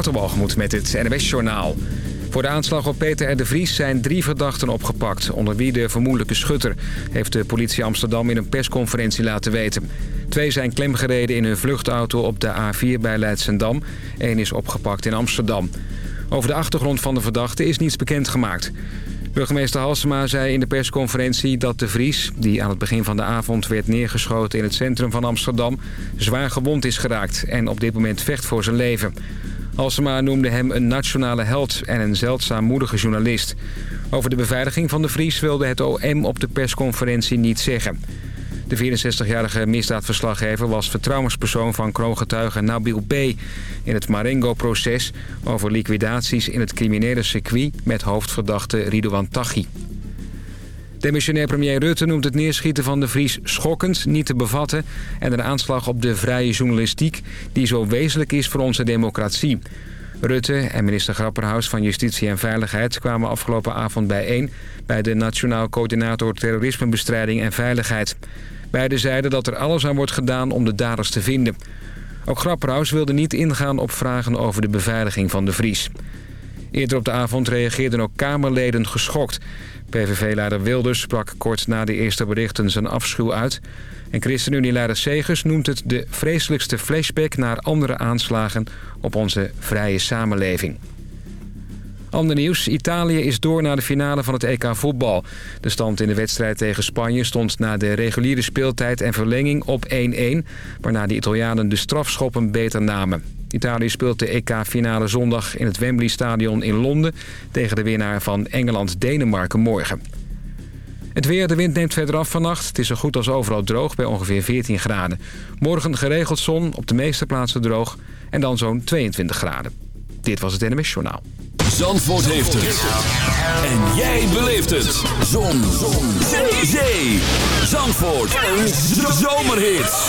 Waterbalgemoed met het NWS-journaal. Voor de aanslag op Peter R. de Vries zijn drie verdachten opgepakt... onder wie de vermoedelijke schutter... heeft de politie Amsterdam in een persconferentie laten weten. Twee zijn klemgereden in hun vluchtauto op de A4 bij Leidsendam. Eén is opgepakt in Amsterdam. Over de achtergrond van de verdachte is niets bekendgemaakt. Burgemeester Halsema zei in de persconferentie dat de Vries... die aan het begin van de avond werd neergeschoten in het centrum van Amsterdam... zwaar gewond is geraakt en op dit moment vecht voor zijn leven. Halsema noemde hem een nationale held en een zeldzaam moedige journalist. Over de beveiliging van de Vries wilde het OM op de persconferentie niet zeggen. De 64-jarige misdaadverslaggever was vertrouwenspersoon van kroongetuige Nabil B. in het Marengo-proces over liquidaties in het criminele circuit met hoofdverdachte Ridouan Taghi. Demissionair premier Rutte noemt het neerschieten van de Vries schokkend, niet te bevatten... en een aanslag op de vrije journalistiek die zo wezenlijk is voor onze democratie. Rutte en minister Grapperhaus van Justitie en Veiligheid kwamen afgelopen avond bijeen... bij de Nationaal Coördinator Terrorismebestrijding en Veiligheid. Beiden zeiden dat er alles aan wordt gedaan om de daders te vinden. Ook Grapperhaus wilde niet ingaan op vragen over de beveiliging van de Vries. Eerder op de avond reageerden ook Kamerleden geschokt. PVV-leider Wilders sprak kort na de eerste berichten zijn afschuw uit. En ChristenUnie-leider Segers noemt het de vreselijkste flashback naar andere aanslagen op onze vrije samenleving. Ander nieuws. Italië is door naar de finale van het EK voetbal. De stand in de wedstrijd tegen Spanje stond na de reguliere speeltijd en verlenging op 1-1... waarna de Italianen de strafschoppen beter namen. Italië speelt de EK-finale zondag in het Wembley Stadion in Londen... tegen de winnaar van Engeland-Denemarken morgen. Het weer, de wind neemt verder af vannacht. Het is zo goed als overal droog bij ongeveer 14 graden. Morgen geregeld zon, op de meeste plaatsen droog en dan zo'n 22 graden. Dit was het NMS Journaal. Zandvoort heeft het. En jij beleeft het. Zon. zon. Zee. Zandvoort. Een zomerhit.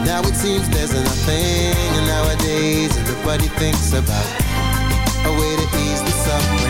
But now it seems there's nothing, and nowadays nobody thinks about a way to ease the suffering.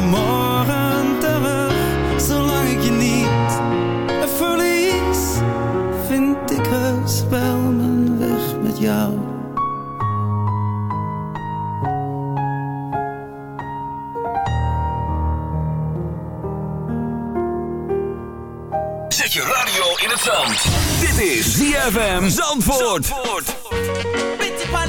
Morgen terug. Zolang ik je niet verlies, vind ik heus wel mijn weg met jou. Zet je radio in het zand. Dit is ZFM Zandvoort. Pretty pan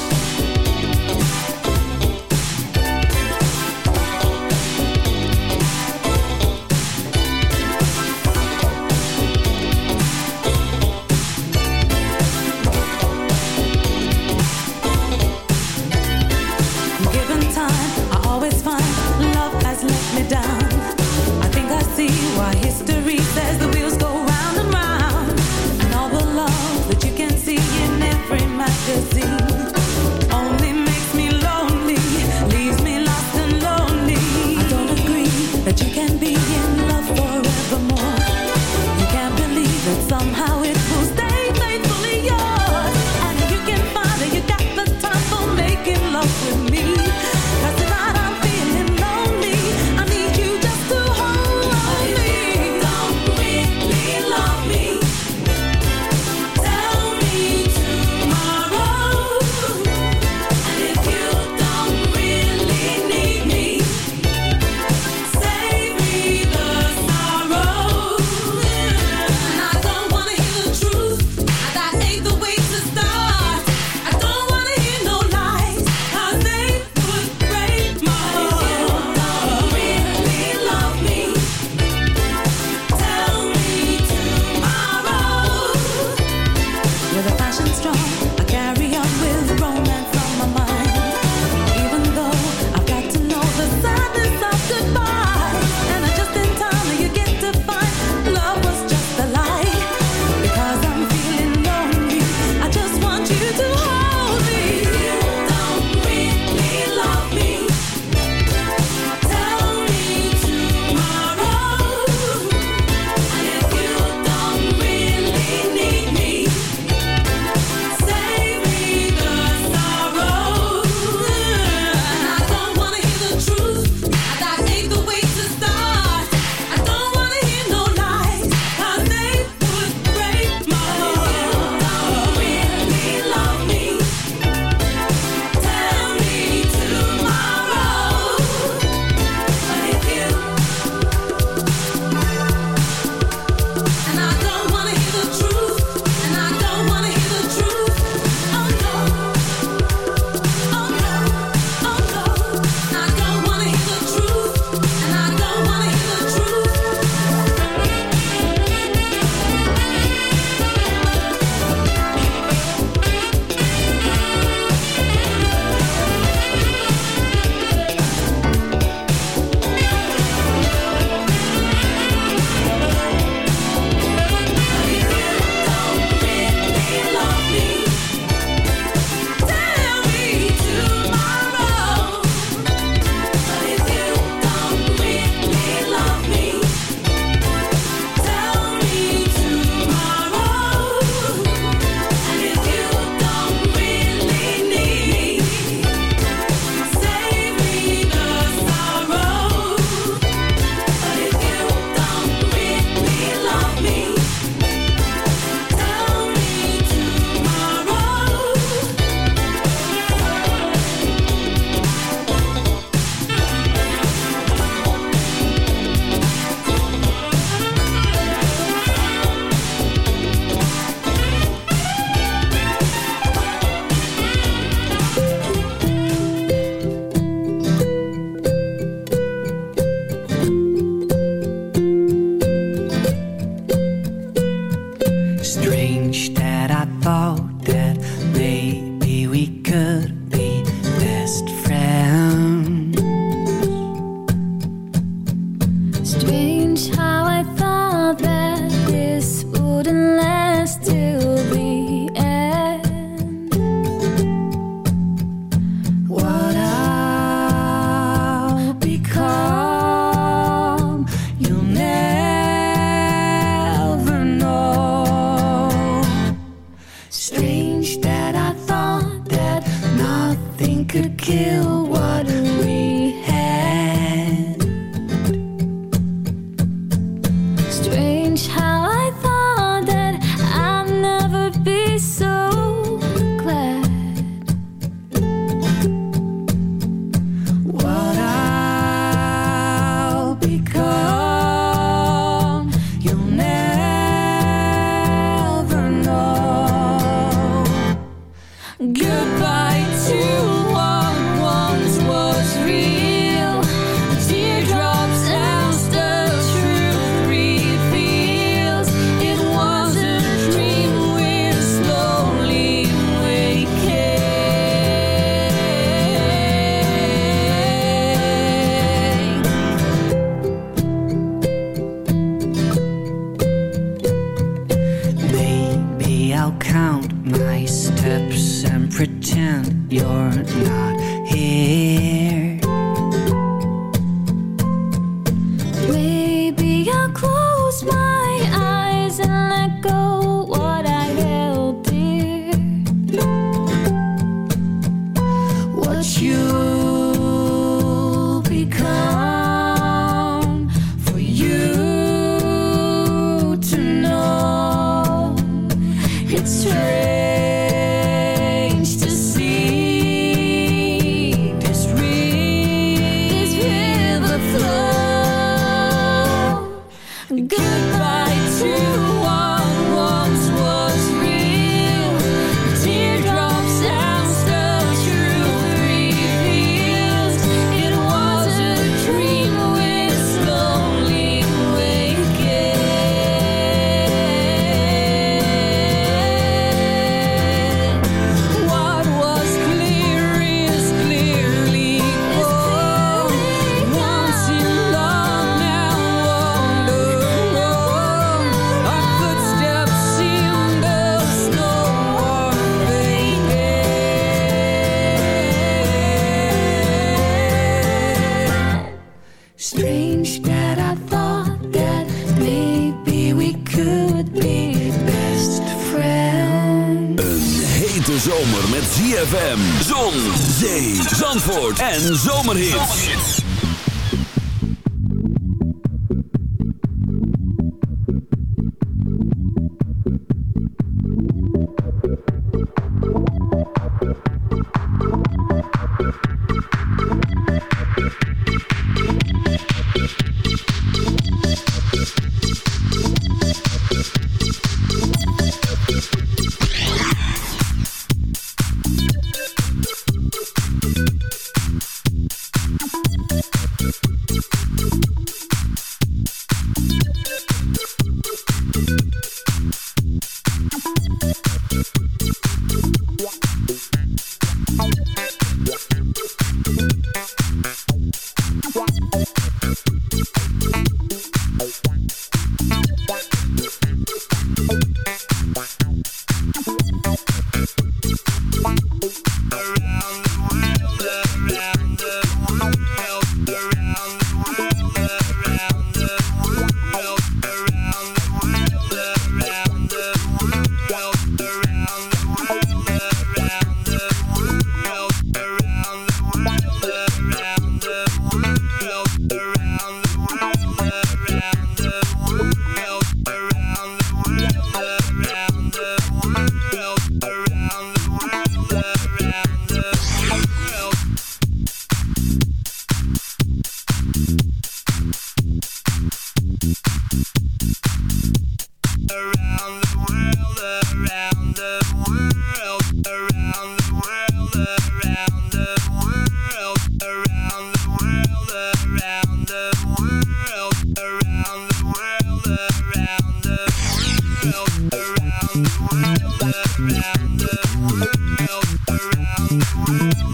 Around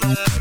the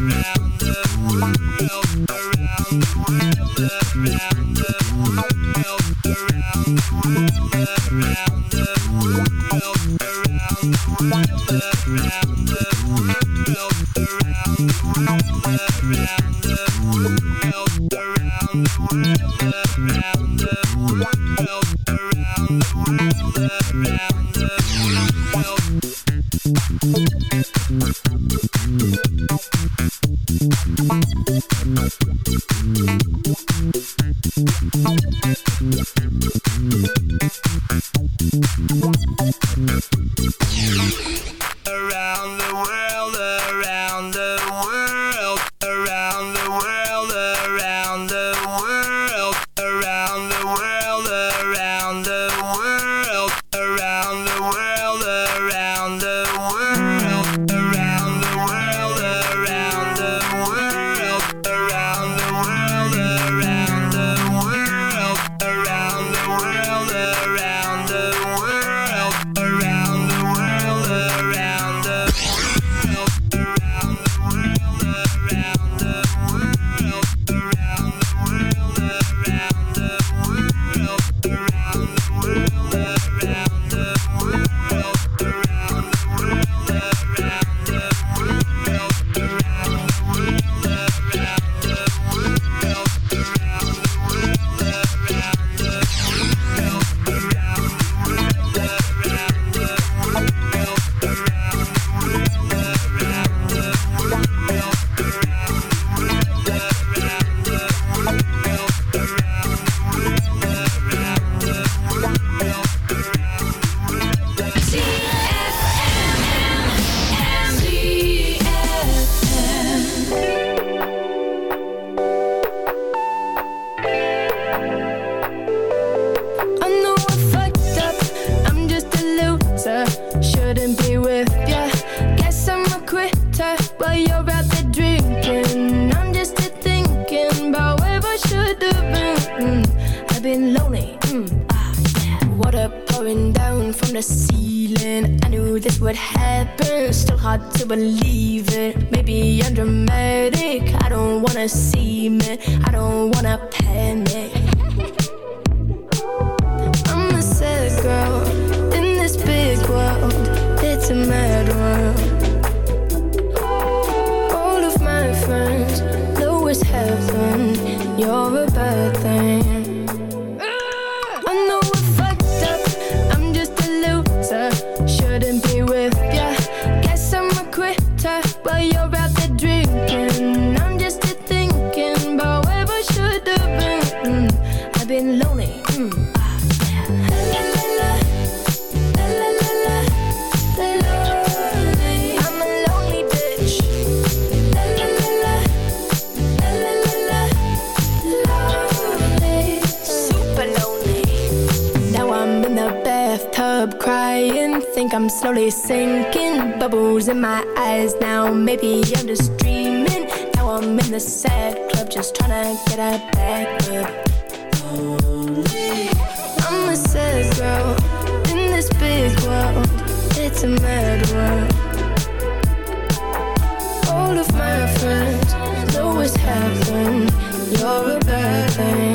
You're a bad thing.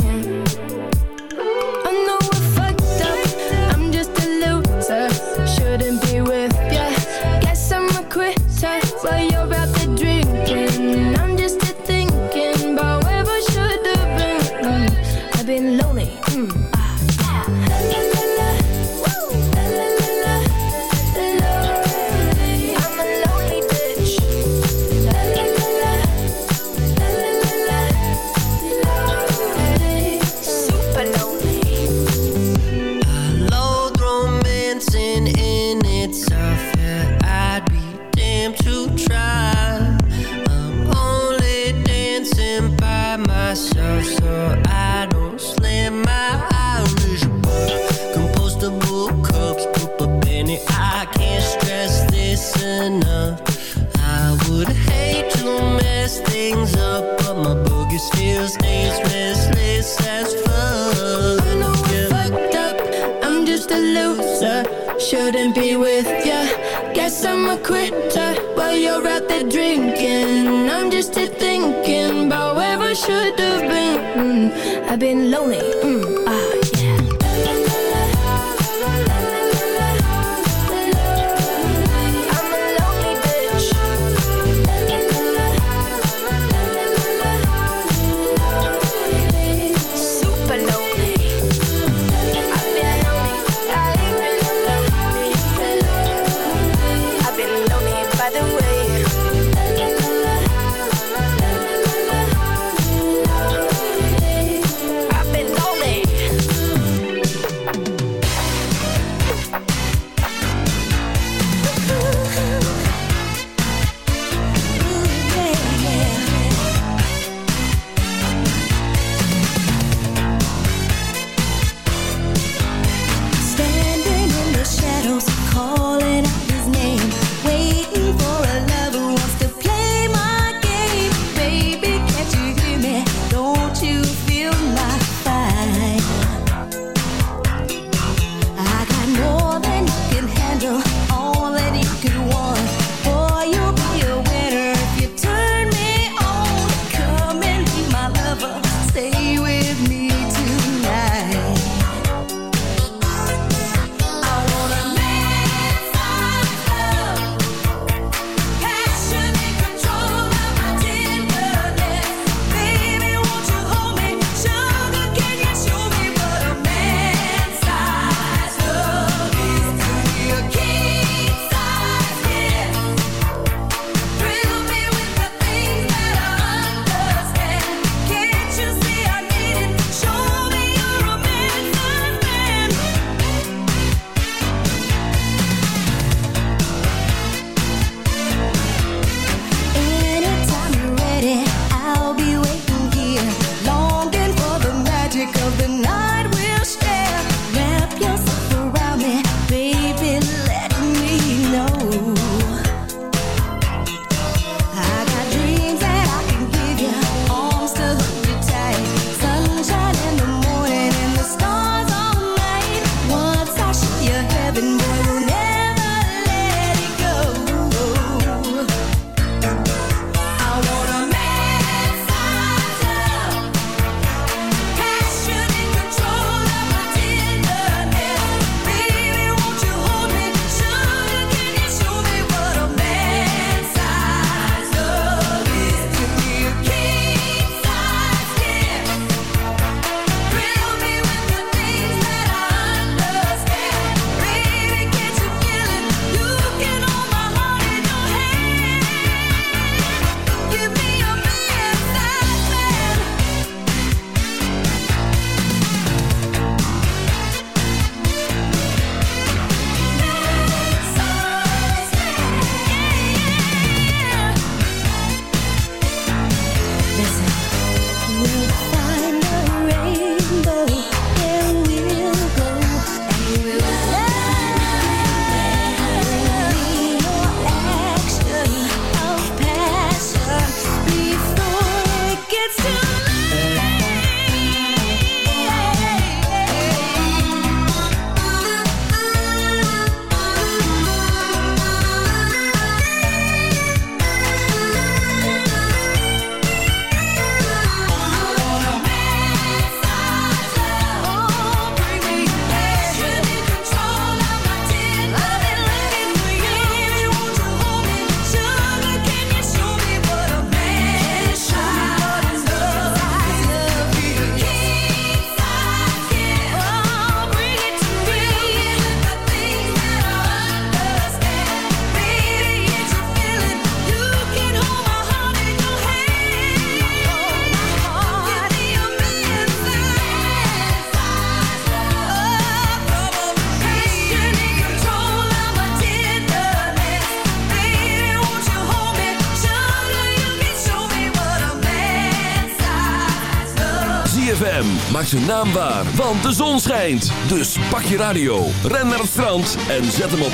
ZFM. Maak zijn naam waar, want de zon schijnt. Dus pak je radio, ren naar het strand en zet hem op 106.9.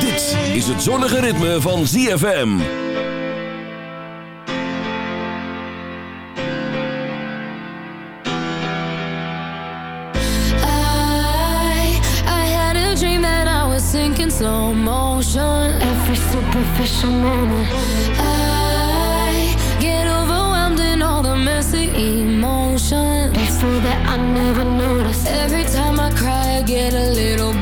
Dit is het zonnige ritme van ZFM. I, had a dream that I was sinking slow motion. Every superficial moment. so that I never noticed. Every time I cry, I get a little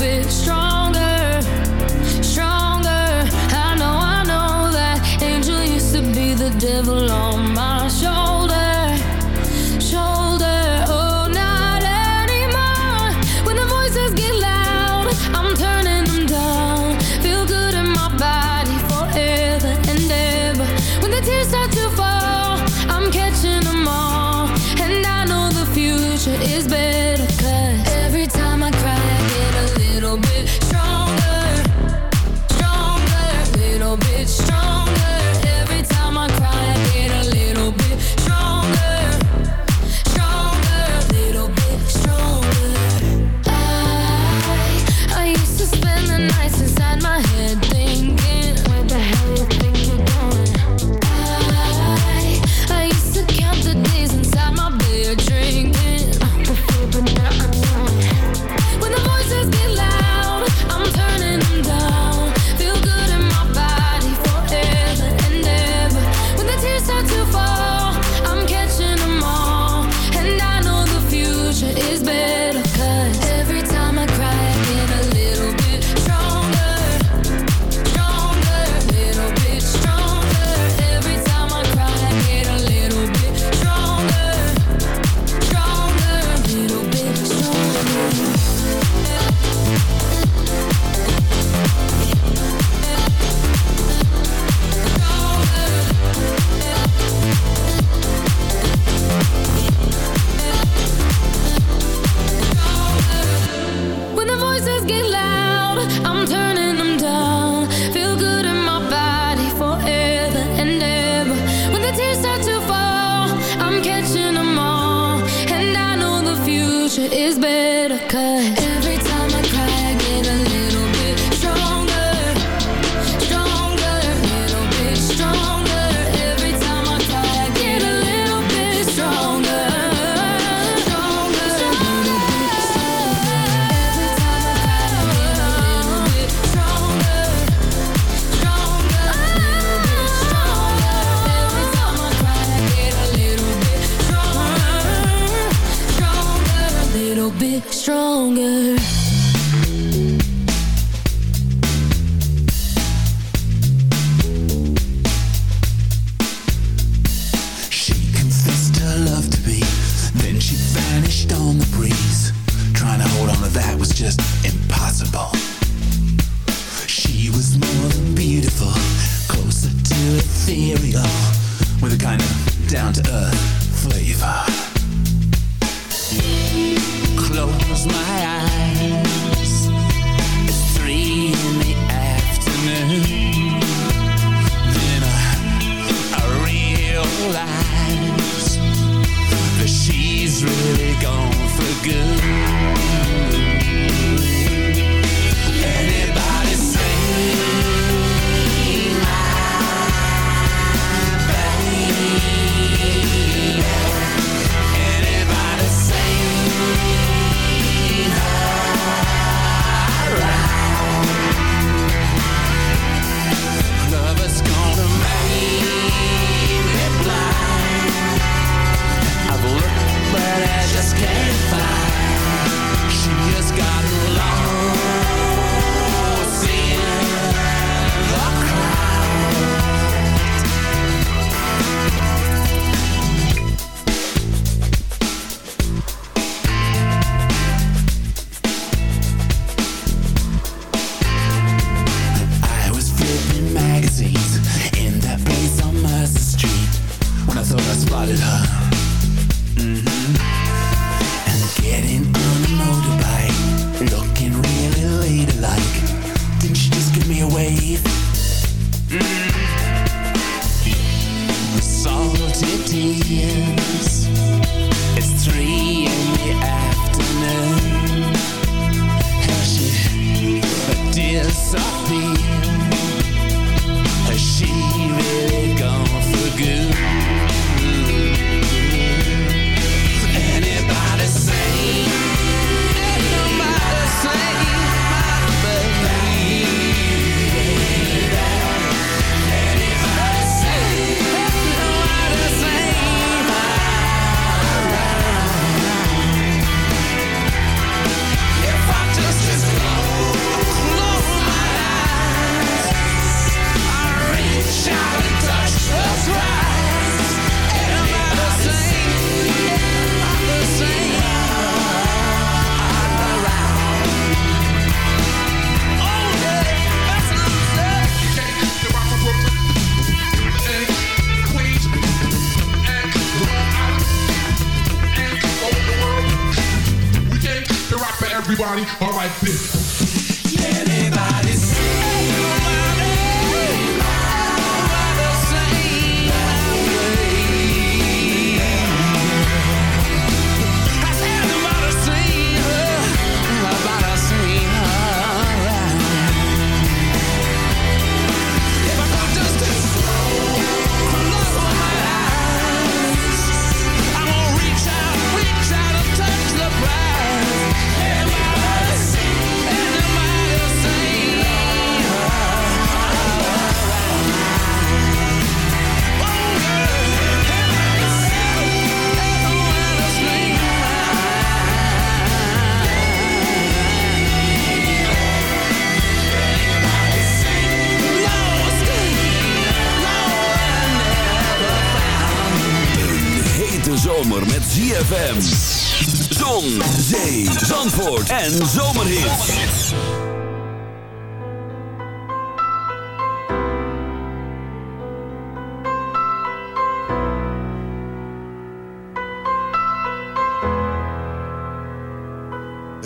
my eyes.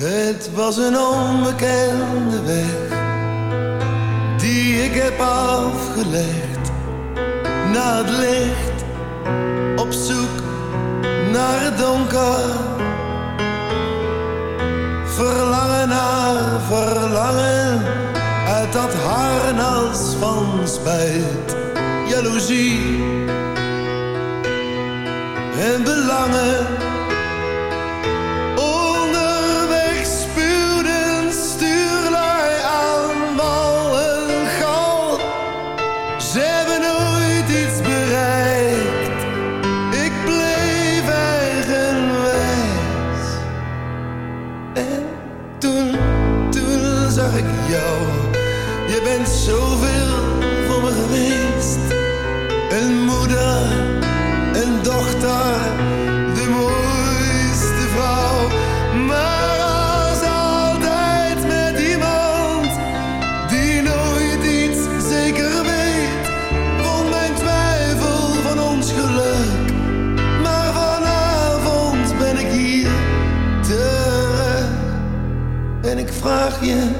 Het was een onbekende weg die ik heb afgelegd. Na het licht op zoek naar het donker. dat harnas van spijt, jaloezie. En belangen you.